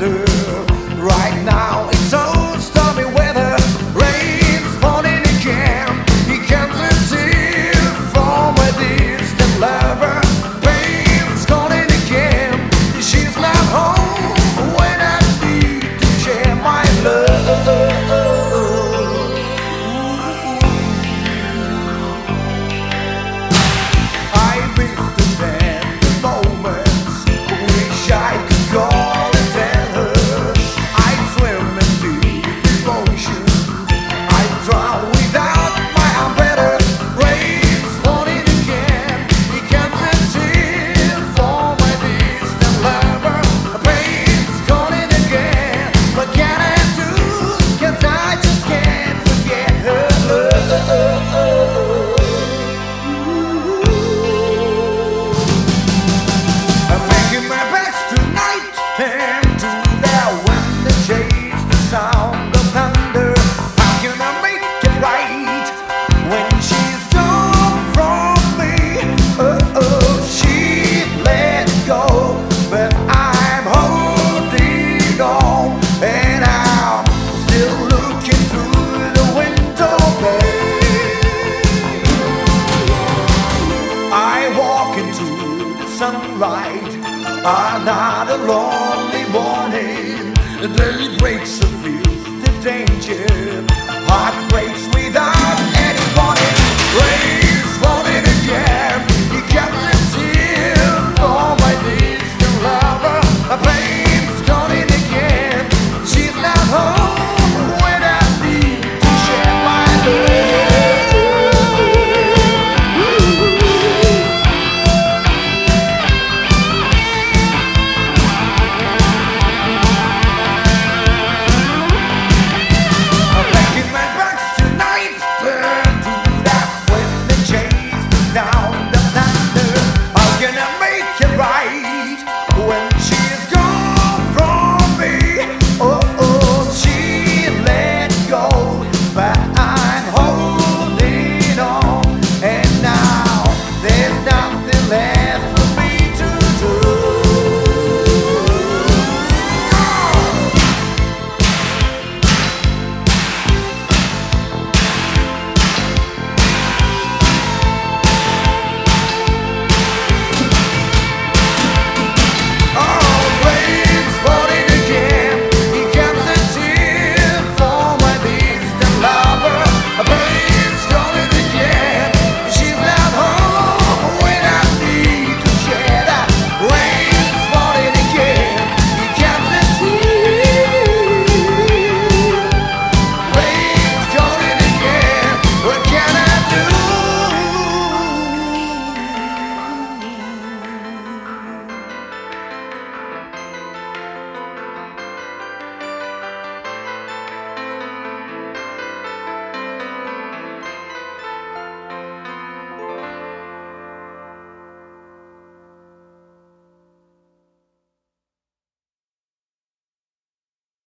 tender right now. It's over. Sunrise. Ah, Another lonely morning The day breaks the field, the danger Heart breaks